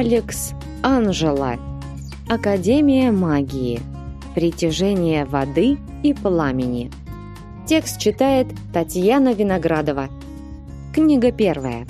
Алекс Анжела. Академия магии. Притяжение воды и пламени. Текст читает Татьяна Виноградова. Книга первая.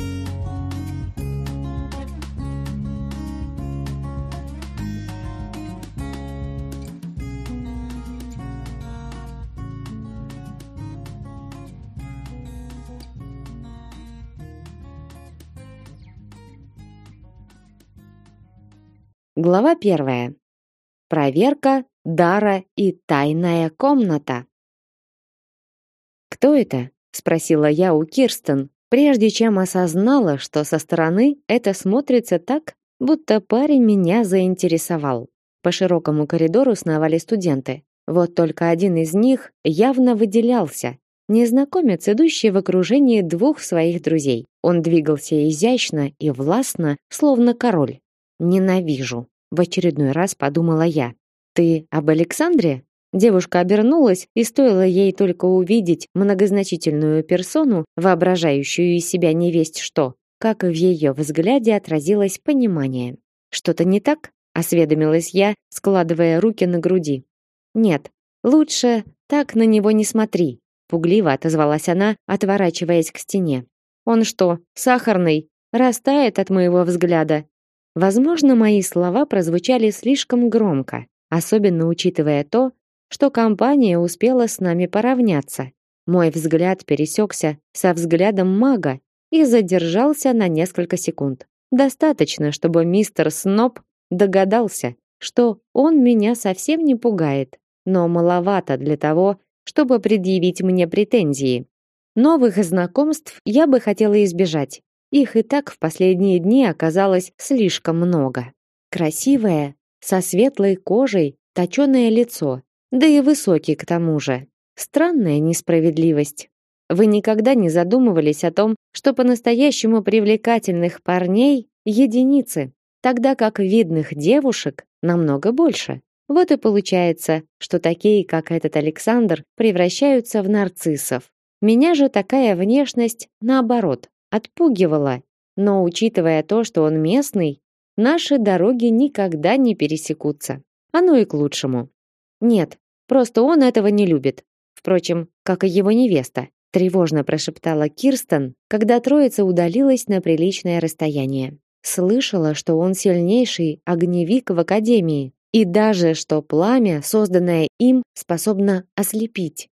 Глава первая. Проверка дара и тайная комната. Кто это? спросила я у Кирстен, прежде чем осознала, что со стороны это смотрится так, будто парень меня заинтересовал. По широкому коридору сновали студенты. Вот только один из них явно выделялся. Незнакомец, идущий в окружении двух своих друзей. Он двигался изящно и властно, словно король. Ненавижу, в очередной раз подумала я. Ты об Александре? Девушка обернулась, и стоило ей только увидеть многозначительную персону, воображающую из себя невесть что, как в ее взгляде отразилось понимание. Что-то не так? осведомилась я, складывая руки на груди. Нет, лучше так на него не смотри, пугливо отозвалась она, отворачиваясь к стене. Он что, сахарный? Растает от моего взгляда. Возможно, мои слова прозвучали слишком громко, особенно учитывая то, что компания успела с нами поравняться. Мой взгляд пересекся со взглядом мага и задержался на несколько секунд. Достаточно, чтобы мистер Сноб догадался, что он меня совсем не пугает, но маловато для того, чтобы предъявить мне претензии. Новых знакомств я бы хотела избежать, их и так в последние дни оказалось слишком много. Красивое, со светлой кожей, точёное лицо, да и высокий к тому же. Странная несправедливость. Вы никогда не задумывались о том, что по-настоящему привлекательных парней единицы, тогда как видных девушек намного больше. Вот и получается, что такие, как этот Александр, превращаются в нарциссов. Меня же такая внешность, наоборот, отпугивало, но учитывая то, что он местный, наши дороги никогда не пересекутся. Оно и к лучшему. Нет, просто он этого не любит. Впрочем, как и его невеста, тревожно прошептала Кирстен, когда троица удалилась на приличное расстояние. Слышала, что он сильнейший огневик в академии, и даже что пламя, созданное им, способно ослепить.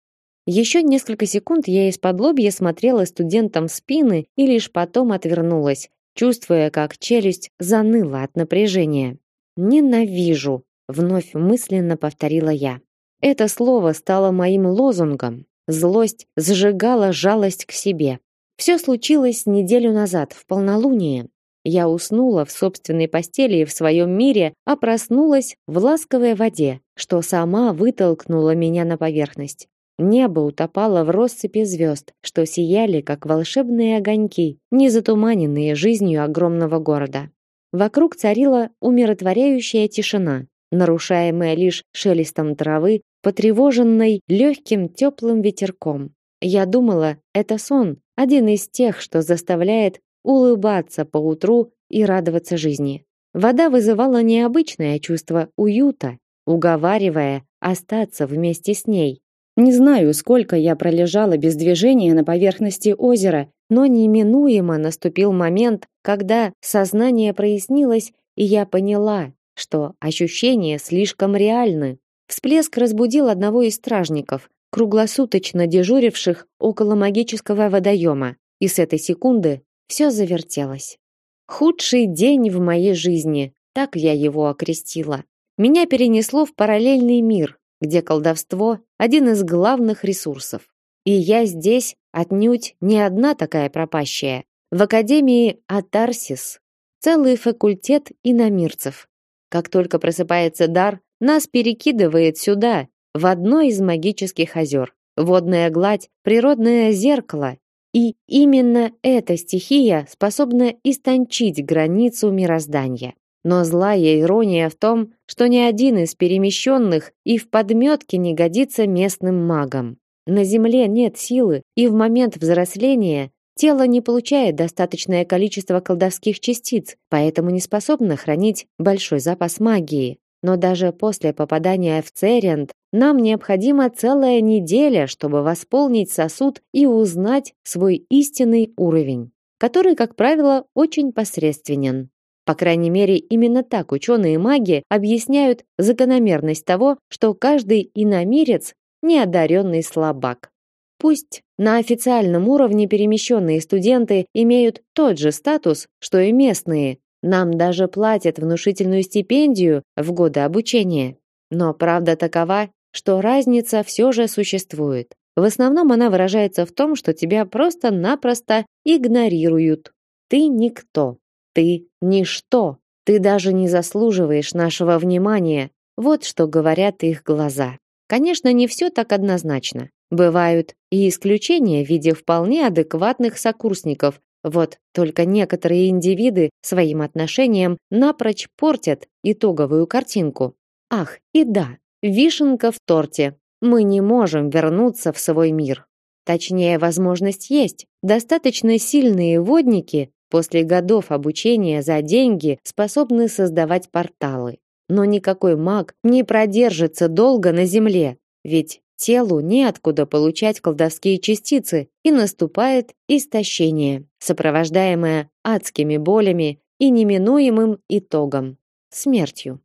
Еще несколько секунд я из-под лобья смотрела студентам в спины и лишь потом отвернулась, чувствуя, как челюсть заныла от напряжения. Ненавижу, вновь мысленно повторила я. Это слово стало моим лозунгом. Злость сжигала жалость к себе. Все случилось неделю назад, в полнолуние. Я уснула в собственной постели и в своем мире, а проснулась в ласковой воде, что сама вытолкнула меня на поверхность. Небо утопало в россыпи звезд, что сияли, как волшебные огоньки, не затуманенные жизнью огромного города. Вокруг царила умиротворяющая тишина, нарушаемая лишь шелестом травы, потревоженной легким теплым ветерком. Я думала, это сон, один из тех, что заставляет улыбаться по утру и радоваться жизни. Вода вызывала необычное чувство уюта, уговаривая остаться вместе с ней, не знаю, сколько я пролежала без движения на поверхности озера, но неминуемо наступил момент, когда сознание прояснилось, и я поняла, что ощущения слишком реальны. Всплеск разбудил одного из стражников, круглосуточно дежуривших около магического водоема, и с этой секунды все завертелось. Худший день в моей жизни, так я его окрестила. Меня перенесло в параллельный мир, где колдовство один из главных ресурсов. И я здесь отнюдь не одна такая пропащая. В академии Атарсис целый факультет иномирцев. Как только просыпается дар, нас перекидывает сюда, в одно из магических озер. Водная гладь, природное зеркало. И именно эта стихия способна истончить границу мироздания. Но злая ирония в том, что ни один из перемещенных и в подметке не годится местным магам. На земле нет силы, и в момент взросления тело не получает достаточное количество колдовских частиц, поэтому не способно хранить большой запас магии. Но даже после попадания в Цериант нам необходима целая неделя, чтобы восполнить сосуд и узнать свой истинный уровень, который, как правило, очень посредственен. По крайней мере, именно так ученые-маги объясняют закономерность того, что каждый иномирец – неодаренный слабак. Пусть на официальном уровне перемещенные студенты имеют тот же статус, что и местные, нам даже платят внушительную стипендию в годы обучения. Но правда такова, что разница все же существует. В основном она выражается в том, что тебя просто-напросто игнорируют. Ты никто. Ты ничто. Ты даже не заслуживаешь нашего внимания. Вот что говорят их глаза. Конечно, не все так однозначно. Бывают и исключения в виде вполне адекватных сокурсников, вот только некоторые индивиды своим отношением напрочь портят итоговую картинку. Ах, и да, вишенка в торте. Мы не можем вернуться в свой мир. Точнее, возможность есть. Достаточно сильные водники после годов обучения за деньги способны создавать порталы. Но никакой маг не продержится долго на земле, ведь Телу неоткуда получать колдовские частицы, и наступает истощение, сопровождаемое адскими болями и неминуемым итогом смертью.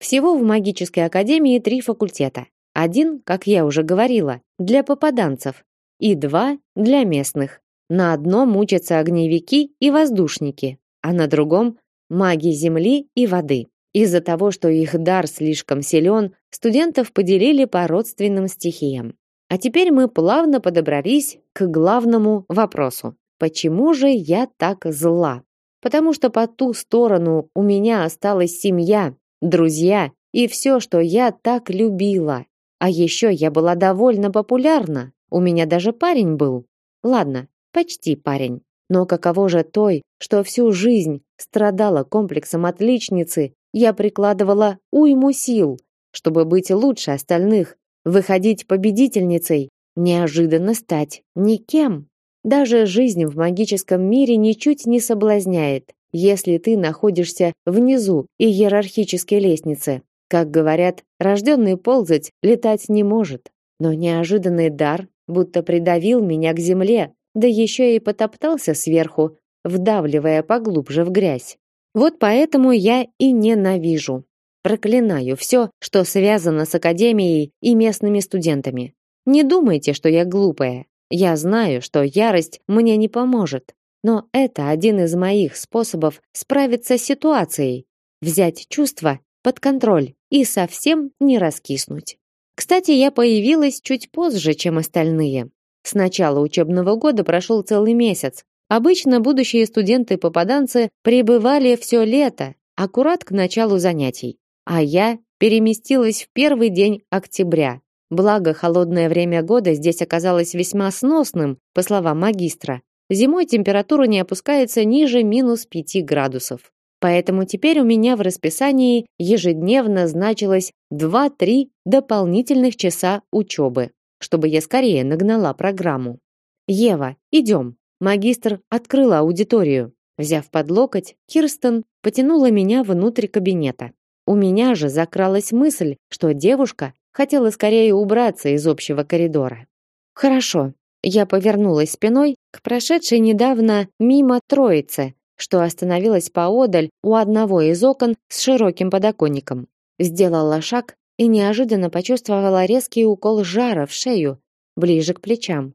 Всего в магической академии три факультета. Один, как я уже говорила, для попаданцев, и два для местных. На одном учатся огневики и воздушники, а на другом маги земли и воды. Из-за того, что их дар слишком силен, студентов поделили по родственным стихиям. А теперь мы плавно подобрались к главному вопросу. Почему же я так зла? Потому что по ту сторону у меня осталась семья, друзья и все, что я так любила. А еще я была довольно популярна. У меня даже парень был. Ладно, почти парень. Но каково же той, что всю жизнь страдала комплексом отличницы я прикладывала уйму сил, чтобы быть лучше остальных, выходить победительницей, неожиданно стать никем. Даже жизнь в магическом мире ничуть не соблазняет, если ты находишься внизу иерархической лестницы. Как говорят, рожденный ползать летать не может. Но неожиданный дар будто придавил меня к земле, да еще и потоптался сверху, вдавливая поглубже в грязь. Вот поэтому я и ненавижу. Проклинаю все, что связано с академией и местными студентами. Не думайте, что я глупая. Я знаю, что ярость мне не поможет. Но это один из моих способов справиться с ситуацией. Взять чувства под контроль и совсем не раскиснуть. Кстати, я появилась чуть позже, чем остальные. С начала учебного года прошел целый месяц, Обычно будущие студенты-попаданцы пребывали все лето, аккурат к началу занятий. А я переместилась в первый день октября. Благо, холодное время года здесь оказалось весьма сносным, по словам магистра. Зимой температура не опускается ниже минус 5 градусов. Поэтому теперь у меня в расписании ежедневно значилось 2-3 дополнительных часа учебы, чтобы я скорее нагнала программу. «Ева, идем», Магистр открыла аудиторию. Взяв под локоть, Кирстен потянула меня внутрь кабинета. У меня же закралась мысль, что девушка хотела скорее убраться из общего коридора. Хорошо. Я повернулась спиной к прошедшей недавно мимо троице, что остановилась поодаль у одного из окон с широким подоконником. Сделала шаг и неожиданно почувствовала резкий укол жара в шею, ближе к плечам.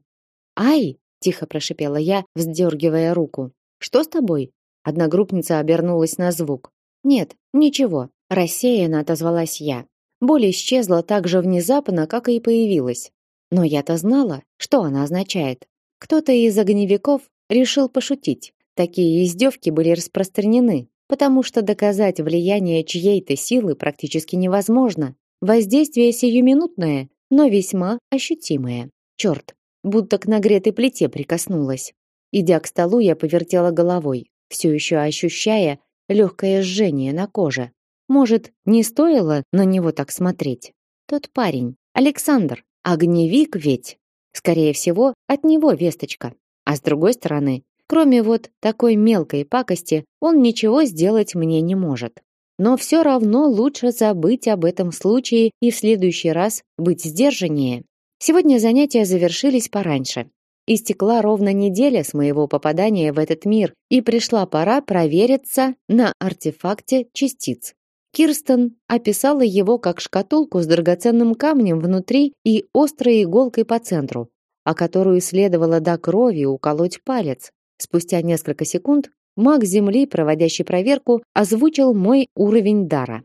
Ай, тихо прошипела я, вздергивая руку. Что с тобой? Одногруппница обернулась на звук. Нет, ничего, рассеянно отозвалась я. Боль исчезла так же внезапно, как и появилась. Но я-то знала, что она означает. Кто-то из огневиков решил пошутить. Такие издевки были распространены, потому что доказать влияние чьей-то силы практически невозможно. Воздействие сиюминутное, но весьма ощутимое. Черт, будто к нагретой плите прикоснулась. Идя к столу, я повертела головой, все еще ощущая легкое жжение на коже. Может, не стоило на него так смотреть? Тот парень, Александр, огневик ведь. Скорее всего, от него весточка. А с другой стороны, кроме вот такой мелкой пакости, он ничего сделать мне не может. Но все равно лучше забыть об этом случае и в следующий раз быть сдержаннее. Сегодня занятия завершились пораньше. Истекла ровно неделя с моего попадания в этот мир, и пришла пора провериться на артефакте частиц. Кирстен описала его как шкатулку с драгоценным камнем внутри и острой иголкой по центру, о которую следовало до крови уколоть палец. Спустя несколько секунд маг Земли, проводящий проверку, озвучил мой уровень дара.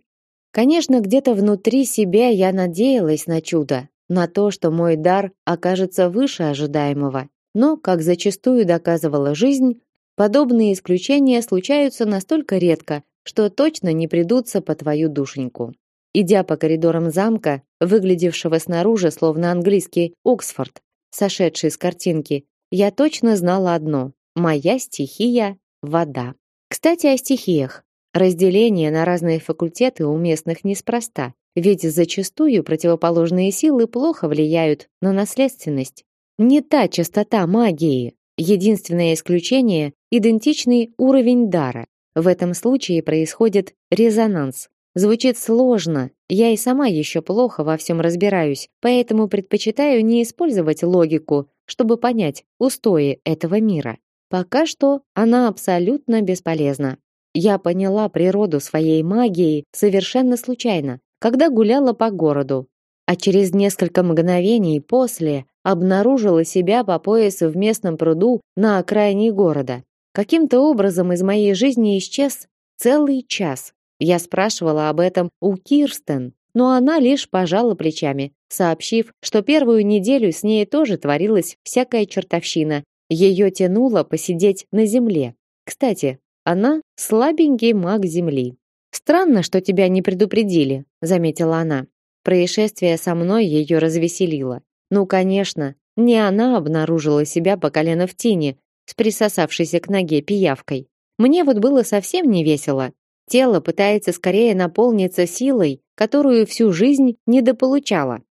Конечно, где-то внутри себя я надеялась на чудо, на то, что мой дар окажется выше ожидаемого. Но, как зачастую доказывала жизнь, подобные исключения случаются настолько редко, что точно не придутся по твою душеньку. Идя по коридорам замка, выглядевшего снаружи словно английский Оксфорд, сошедший с картинки, я точно знала одно: моя стихия вода. Кстати, о стихиях. Разделение на разные факультеты у местных неспроста, ведь зачастую противоположные силы плохо влияют на наследственность. Не та частота магии. Единственное исключение идентичный уровень дара. В этом случае происходит резонанс. Звучит сложно. Я и сама еще плохо во всем разбираюсь, поэтому предпочитаю не использовать логику, чтобы понять устои этого мира. Пока что она абсолютно бесполезна. Я поняла природу своей магии совершенно случайно, когда гуляла по городу, а через несколько мгновений после обнаружила себя по пояс в местном пруду на окраине города. Каким-то образом из моей жизни исчез целый час. Я спрашивала об этом у Кирстен, но она лишь пожала плечами, сообщив, что первую неделю с ней тоже творилась всякая чертовщина. Ее тянуло посидеть на земле. Кстати, она слабенький маг земли. Странно, что тебя не предупредили, заметила она. Происшествие со мной ее развеселило. Ну, конечно, не она обнаружила себя по колено в тени, с присосавшейся к ноге пиявкой. Мне вот было совсем не весело. Тело пытается скорее наполниться силой, которую всю жизнь недополучала.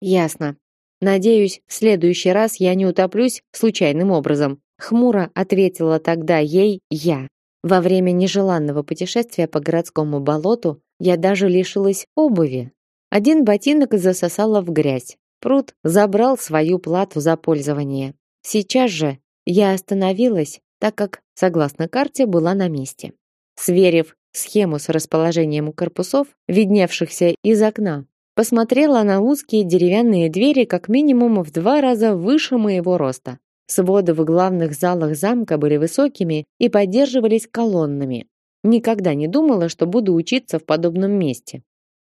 Ясно. Надеюсь, в следующий раз я не утоплюсь случайным образом. Хмуро ответила тогда ей я. Во время нежеланного путешествия по городскому болоту я даже лишилась обуви. Один ботинок засосало в грязь, Пруд забрал свою плату за пользование. Сейчас же я остановилась, так как, согласно карте, была на месте. Сверив схему с расположением корпусов, видневшихся из окна, посмотрела на узкие деревянные двери как минимум в два раза выше моего роста. Своды в главных залах замка были высокими и поддерживались колоннами. Никогда не думала, что буду учиться в подобном месте.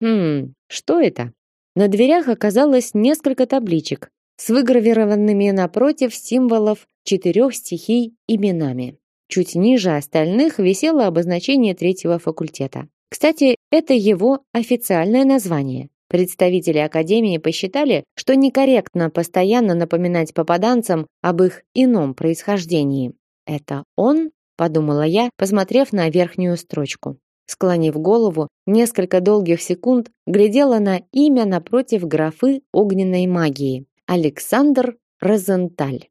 Хм, что это? На дверях оказалось несколько табличек с выгравированными напротив символов четырех стихий именами. Чуть ниже остальных висело обозначение третьего факультета. Кстати, это его официальное название. Представители академии посчитали, что некорректно постоянно напоминать попаданцам об их ином происхождении. Это он, подумала я, посмотрев на верхнюю строчку. Склонив голову, несколько долгих секунд глядела на имя напротив графы огненной магии. Александр Розенталь.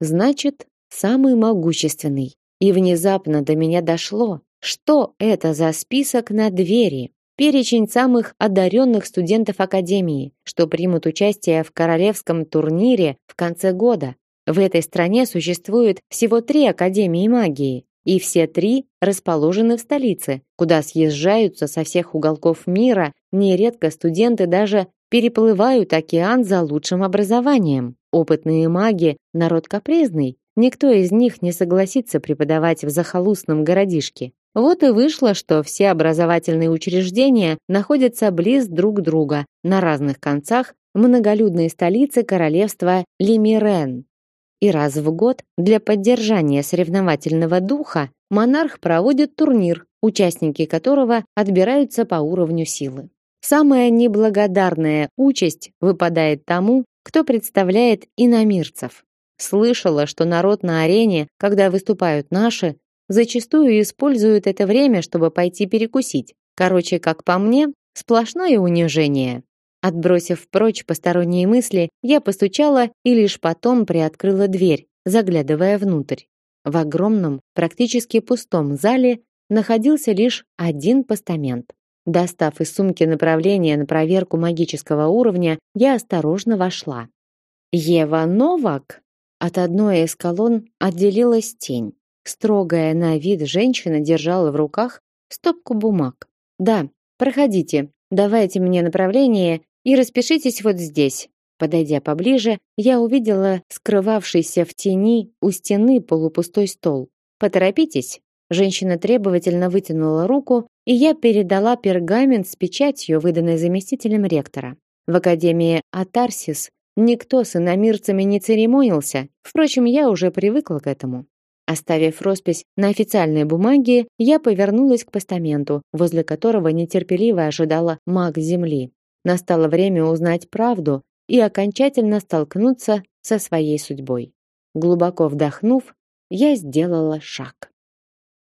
Значит, самый могущественный. И внезапно до меня дошло, что это за список на двери. Перечень самых одаренных студентов академии, что примут участие в королевском турнире в конце года. В этой стране существует всего три академии магии, и все три расположены в столице, куда съезжаются со всех уголков мира, нередко студенты даже переплывают океан за лучшим образованием. Опытные маги народ капризный, никто из них не согласится преподавать в захолустном городишке. Вот и вышло, что все образовательные учреждения находятся близ друг друга на разных концах многолюдной столицы королевства Лимирен. И раз в год для поддержания соревновательного духа монарх проводит турнир, участники которого отбираются по уровню силы. Самая неблагодарная участь выпадает тому, кто представляет иномирцев. Слышала, что народ на арене, когда выступают наши, зачастую используют это время, чтобы пойти перекусить. Короче, как по мне, сплошное унижение. Отбросив прочь посторонние мысли, я постучала и лишь потом приоткрыла дверь, заглядывая внутрь. В огромном, практически пустом зале находился лишь один постамент. Достав из сумки направление на проверку магического уровня, я осторожно вошла. Ева Новак от одной из колонн отделилась тень. Строгая на вид женщина держала в руках стопку бумаг. Да, проходите. Давайте мне направление и распишитесь вот здесь. Подойдя поближе, я увидела скрывавшийся в тени у стены полупустой стол. Поторопитесь. Женщина требовательно вытянула руку, и я передала пергамент с печатью, выданной заместителем ректора. В академии Атарсис никто с иномирцами не церемонился. Впрочем, я уже привыкла к этому. Оставив роспись на официальной бумаге, я повернулась к постаменту, возле которого нетерпеливо ожидала маг земли. Настало время узнать правду и окончательно столкнуться со своей судьбой. Глубоко вдохнув, я сделала шаг.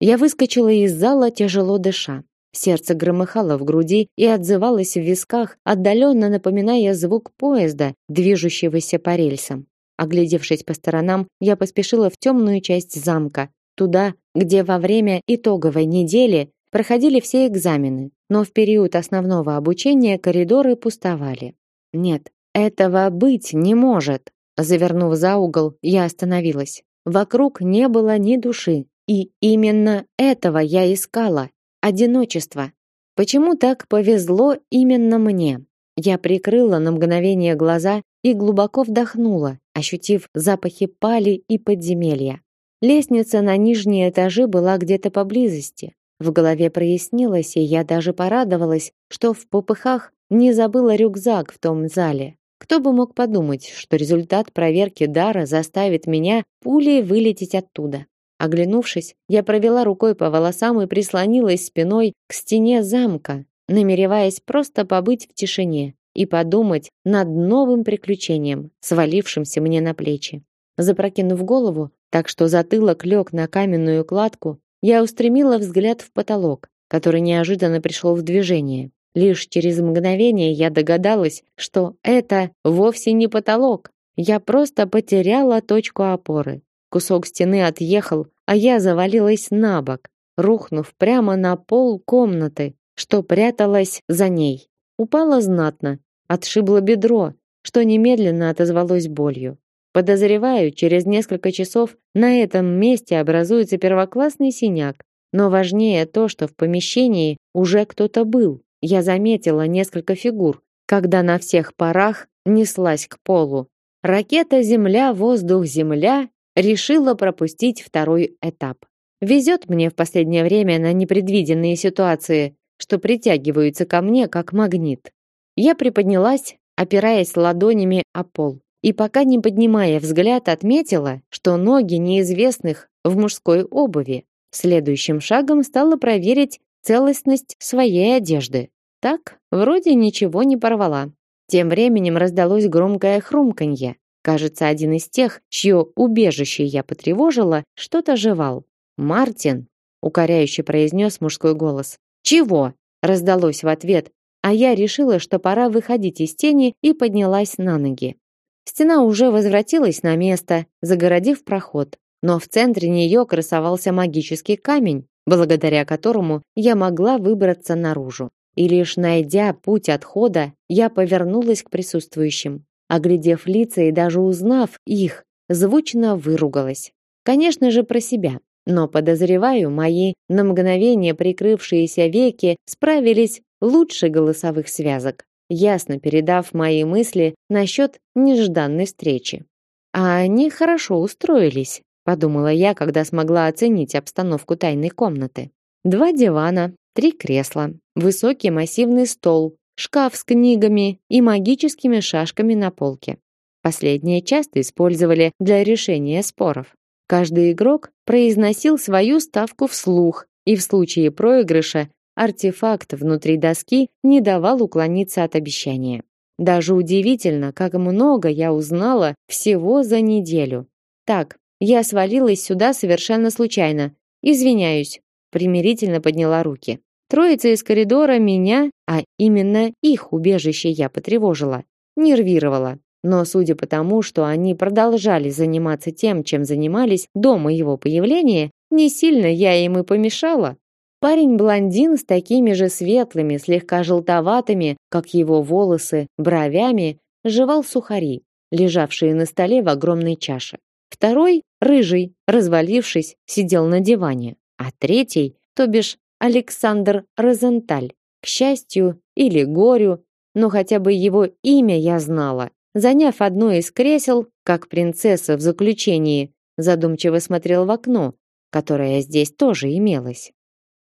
Я выскочила из зала, тяжело дыша. Сердце громыхало в груди и отзывалось в висках, отдаленно напоминая звук поезда, движущегося по рельсам. Оглядевшись по сторонам, я поспешила в темную часть замка, туда, где во время итоговой недели проходили все экзамены, но в период основного обучения коридоры пустовали. Нет, этого быть не может. Завернув за угол, я остановилась. Вокруг не было ни души, и именно этого я искала одиночество. Почему так повезло именно мне? Я прикрыла на мгновение глаза и глубоко вдохнула, ощутив запахи пали и подземелья. Лестница на нижние этажи была где-то поблизости. В голове прояснилось, и я даже порадовалась, что в попыхах не забыла рюкзак в том зале. Кто бы мог подумать, что результат проверки дара заставит меня пулей вылететь оттуда. Оглянувшись, я провела рукой по волосам и прислонилась спиной к стене замка, намереваясь просто побыть в тишине и подумать над новым приключением, свалившимся мне на плечи. Запрокинув голову, так что затылок лег на каменную кладку, я устремила взгляд в потолок, который неожиданно пришел в движение. Лишь через мгновение я догадалась, что это вовсе не потолок. Я просто потеряла точку опоры. Кусок стены отъехал, а я завалилась на бок, рухнув прямо на пол комнаты, что пряталась за ней. Упала знатно, отшибло бедро, что немедленно отозвалось болью. Подозреваю, через несколько часов на этом месте образуется первоклассный синяк, но важнее то, что в помещении уже кто-то был. Я заметила несколько фигур, когда на всех парах неслась к полу. Ракета Земля, воздух, Земля решила пропустить второй этап. Везет мне в последнее время на непредвиденные ситуации, что притягиваются ко мне как магнит. Я приподнялась, опираясь ладонями о пол, и пока не поднимая взгляд, отметила, что ноги неизвестных в мужской обуви. Следующим шагом стала проверить целостность своей одежды. Так, вроде ничего не порвала. Тем временем раздалось громкое хрумканье. Кажется, один из тех, чье убежище я потревожила, что-то жевал. «Мартин!» — укоряюще произнес мужской голос. «Чего?» — раздалось в ответ, а я решила, что пора выходить из тени и поднялась на ноги. Стена уже возвратилась на место, загородив проход, но в центре нее красовался магический камень, благодаря которому я могла выбраться наружу. И лишь найдя путь отхода, я повернулась к присутствующим. Оглядев лица и даже узнав их, звучно выругалась. Конечно же, про себя. Но подозреваю, мои на мгновение прикрывшиеся веки справились лучше голосовых связок, ясно передав мои мысли насчет нежданной встречи. А они хорошо устроились, подумала я, когда смогла оценить обстановку тайной комнаты. Два дивана, три кресла, высокий массивный стол, шкаф с книгами и магическими шашками на полке. Последние часто использовали для решения споров. Каждый игрок произносил свою ставку вслух, и в случае проигрыша артефакт внутри доски не давал уклониться от обещания. Даже удивительно, как много я узнала всего за неделю. Так, я свалилась сюда совершенно случайно. Извиняюсь, примирительно подняла руки. Троица из коридора меня, а именно их убежище я потревожила, нервировала. Но судя по тому, что они продолжали заниматься тем, чем занимались до моего появления, не сильно я им и помешала. Парень-блондин с такими же светлыми, слегка желтоватыми, как его волосы, бровями, жевал сухари, лежавшие на столе в огромной чаше. Второй, рыжий, развалившись, сидел на диване, а третий, то бишь Александр Розенталь, к счастью или горю, но хотя бы его имя я знала. Заняв одно из кресел, как принцесса в заключении, задумчиво смотрел в окно, которое здесь тоже имелось.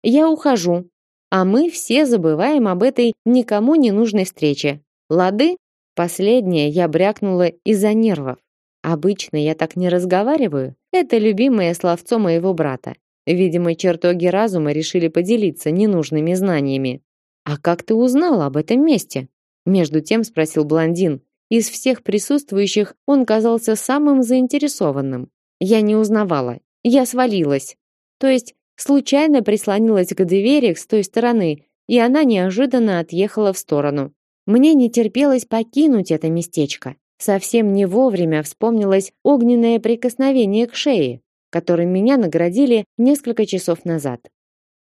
Я ухожу, а мы все забываем об этой никому не нужной встрече. Лады? Последнее я брякнула из-за нервов. Обычно я так не разговариваю. Это любимое словцо моего брата. Видимо, чертоги разума решили поделиться ненужными знаниями. А как ты узнал об этом месте? Между тем спросил блондин, из всех присутствующих он казался самым заинтересованным. Я не узнавала. Я свалилась. То есть случайно прислонилась к двери с той стороны, и она неожиданно отъехала в сторону. Мне не терпелось покинуть это местечко. Совсем не вовремя вспомнилось огненное прикосновение к шее, которым меня наградили несколько часов назад.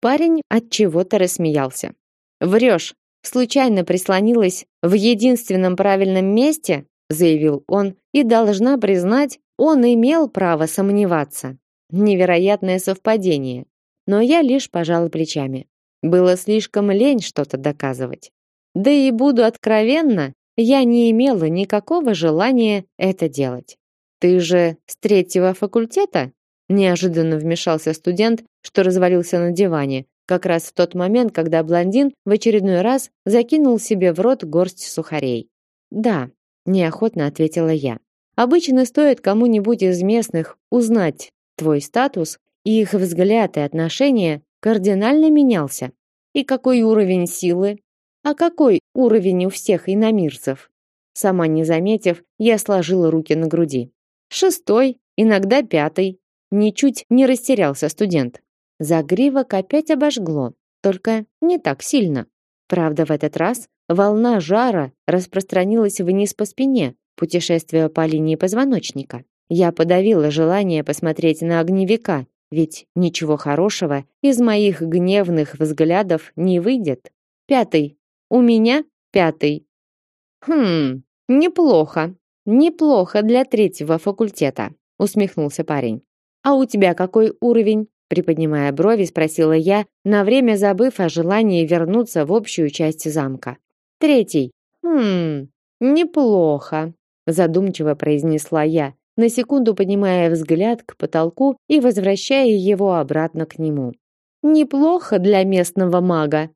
Парень от чего-то рассмеялся. Врешь, случайно прислонилась в единственном правильном месте, заявил он, и должна признать, он имел право сомневаться. Невероятное совпадение. Но я лишь пожала плечами. Было слишком лень что-то доказывать. Да и буду откровенна, я не имела никакого желания это делать. Ты же с третьего факультета? Неожиданно вмешался студент, что развалился на диване, как раз в тот момент, когда блондин в очередной раз закинул себе в рот горсть сухарей. "Да", неохотно ответила я. "Обычно стоит кому-нибудь из местных узнать твой статус, и их взгляд и отношение кардинально менялся. И какой уровень силы? А какой уровень у всех иномирцев?" Сама не заметив, я сложила руки на груди. Шестой, иногда пятый. Ничуть не растерялся студент. Загривок опять обожгло, только не так сильно. Правда, в этот раз волна жара распространилась вниз по спине, путешествуя по линии позвоночника. Я подавила желание посмотреть на огневика, ведь ничего хорошего из моих гневных взглядов не выйдет. Пятый. У меня пятый. Хм, неплохо. Неплохо для третьего факультета, усмехнулся парень. А у тебя какой уровень? Приподнимая брови, спросила я, на время забыв о желании вернуться в общую часть замка. Третий. Хм, неплохо, задумчиво произнесла я, на секунду поднимая взгляд к потолку и возвращая его обратно к нему. Неплохо для местного мага.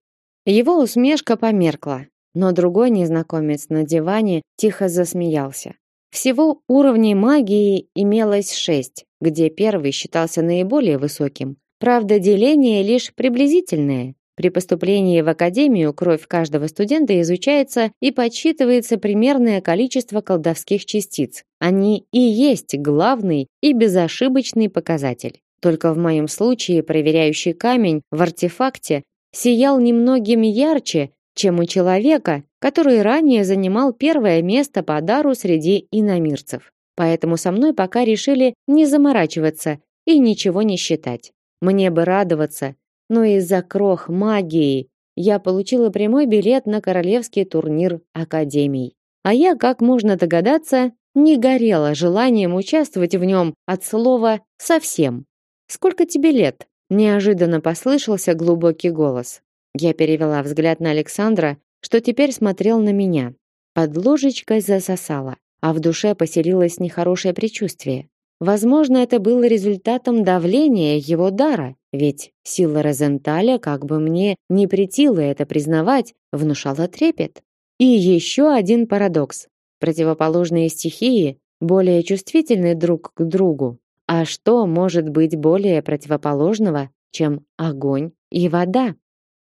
Его усмешка померкла, но другой незнакомец на диване тихо засмеялся. Всего уровней магии имелось шесть, где первый считался наиболее высоким. Правда, деление лишь приблизительное. При поступлении в академию кровь каждого студента изучается и подсчитывается примерное количество колдовских частиц. Они и есть главный и безошибочный показатель. Только в моем случае проверяющий камень в артефакте сиял немногим ярче, чем у человека, который ранее занимал первое место по дару среди иномирцев. Поэтому со мной пока решили не заморачиваться и ничего не считать. Мне бы радоваться, но из-за крох магии я получила прямой билет на королевский турнир академий. А я, как можно догадаться, не горела желанием участвовать в нем от слова совсем. Сколько тебе лет? Неожиданно послышался глубокий голос. Я перевела взгляд на Александра, что теперь смотрел на меня. Под ложечкой засосало, а в душе поселилось нехорошее предчувствие. Возможно, это было результатом давления его дара, ведь сила Розенталя, как бы мне не претило это признавать, внушала трепет. И еще один парадокс. Противоположные стихии более чувствительны друг к другу. А что может быть более противоположного, чем огонь и вода?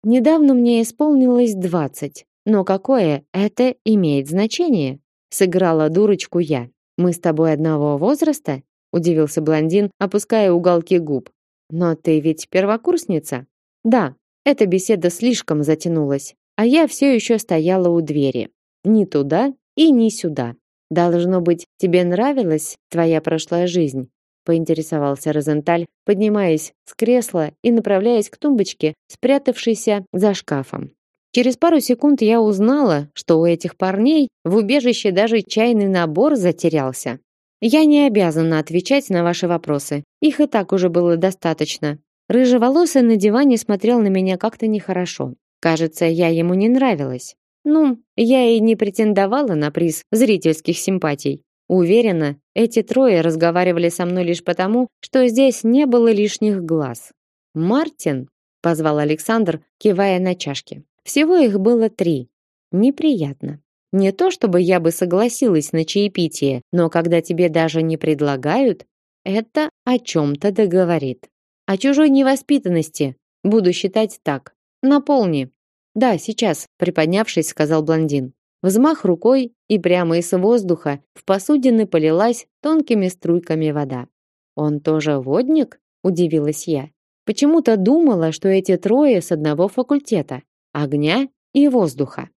Недавно мне исполнилось двадцать, но какое это имеет значение? Сыграла дурочку я. Мы с тобой одного возраста? Удивился блондин, опуская уголки губ. Но ты ведь первокурсница? Да, эта беседа слишком затянулась, а я все еще стояла у двери. Ни туда и ни сюда. Должно быть, тебе нравилась твоя прошлая жизнь, поинтересовался Розенталь, поднимаясь с кресла и направляясь к тумбочке, спрятавшейся за шкафом. Через пару секунд я узнала, что у этих парней в убежище даже чайный набор затерялся. Я не обязана отвечать на ваши вопросы. Их и так уже было достаточно. Рыжеволосый на диване смотрел на меня как-то нехорошо. Кажется, я ему не нравилась. Ну, я и не претендовала на приз зрительских симпатий. Уверена, эти трое разговаривали со мной лишь потому, что здесь не было лишних глаз. Мартин позвал Александр, кивая на чашки. Всего их было три. Неприятно. Не то чтобы я бы согласилась на чаепитие, но когда тебе даже не предлагают, это о чем то договорит. О чужой невоспитанности. Буду считать так. Наполни. Да, сейчас, приподнявшись, сказал блондин. Взмах рукой, и прямо из воздуха в посудины полилась тонкими струйками вода. Он тоже водник? удивилась я. Почему-то думала, что эти трое с одного факультета огня и воздуха.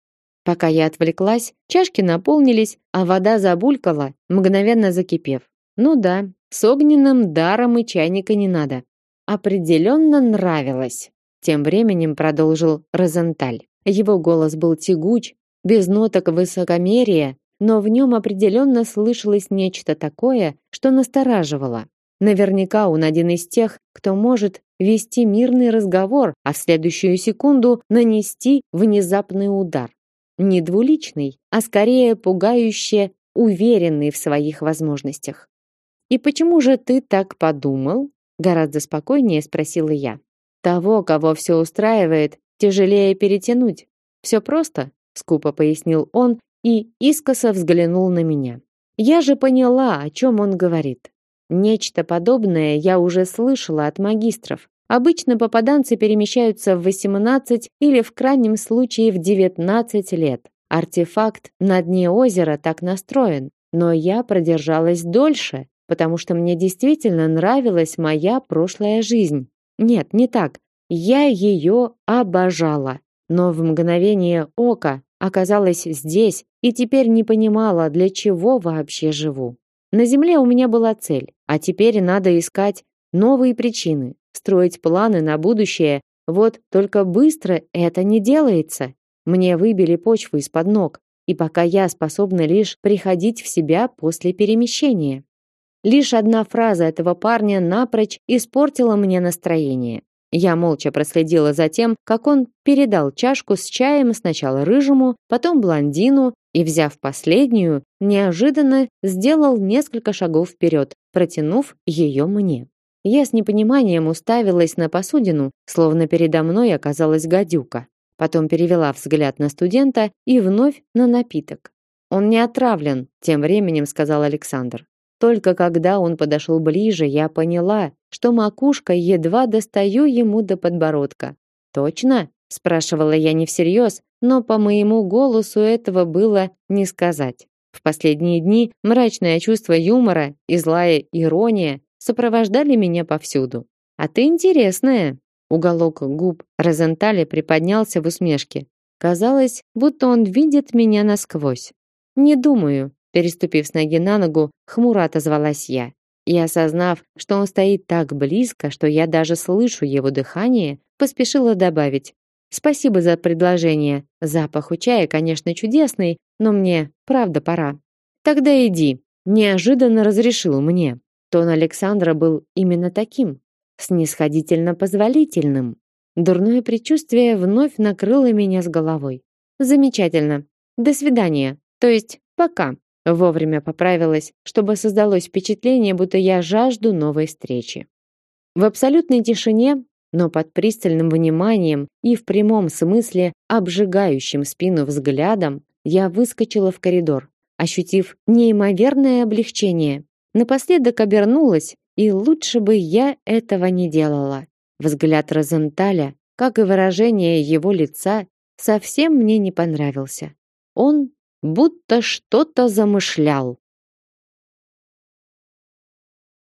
Пока я отвлеклась, чашки наполнились, а вода забулькала, мгновенно закипев. Ну да, с огненным даром и чайника не надо. Определенно нравилось. Тем временем продолжил Розенталь. Его голос был тягуч, без ноток высокомерия, но в нем определенно слышалось нечто такое, что настораживало. Наверняка он один из тех, кто может вести мирный разговор, а в следующую секунду нанести внезапный удар не двуличный, а скорее пугающе уверенный в своих возможностях. И почему же ты так подумал? гораздо спокойнее спросила я. Того, кого все устраивает, тяжелее перетянуть. Все просто, скупо пояснил он и искоса взглянул на меня. Я же поняла, о чем он говорит. Нечто подобное я уже слышала от магистров, Обычно попаданцы перемещаются в 18 или в крайнем случае в 19 лет. Артефакт на дне озера так настроен, но я продержалась дольше, потому что мне действительно нравилась моя прошлая жизнь. Нет, не так. Я ее обожала, но в мгновение ока оказалась здесь и теперь не понимала, для чего вообще живу. На земле у меня была цель, а теперь надо искать новые причины, строить планы на будущее, вот только быстро это не делается. Мне выбили почву из-под ног, и пока я способна лишь приходить в себя после перемещения. Лишь одна фраза этого парня напрочь испортила мне настроение. Я молча проследила за тем, как он передал чашку с чаем сначала рыжему, потом блондину и, взяв последнюю, неожиданно сделал несколько шагов вперед, протянув ее мне. Я с непониманием уставилась на посудину, словно передо мной оказалась гадюка. Потом перевела взгляд на студента и вновь на напиток. Он не отравлен, тем временем сказал Александр. Только когда он подошел ближе, я поняла, что макушка едва достаю ему до подбородка. Точно? спрашивала я не всерьез, но по моему голосу этого было не сказать. В последние дни мрачное чувство юмора и злая ирония сопровождали меня повсюду. А ты интересная. Уголок губ Розенталя приподнялся в усмешке. Казалось, будто он видит меня насквозь. Не думаю, переступив с ноги на ногу, хмуро отозвалась я. И осознав, что он стоит так близко, что я даже слышу его дыхание, поспешила добавить: "Спасибо за предложение. Запах у чая, конечно, чудесный, но мне, правда, пора". "Тогда иди", неожиданно разрешил мне. Тон Александра был именно таким, снисходительно позволительным. Дурное предчувствие вновь накрыло меня с головой. Замечательно. До свидания. То есть, пока. Вовремя поправилась, чтобы создалось впечатление, будто я жажду новой встречи. В абсолютной тишине, но под пристальным вниманием и в прямом смысле обжигающим спину взглядом, я выскочила в коридор, ощутив неимоверное облегчение. Напоследок обернулась, и лучше бы я этого не делала. Взгляд Розенталя, как и выражение его лица, совсем мне не понравился. Он будто что-то замышлял.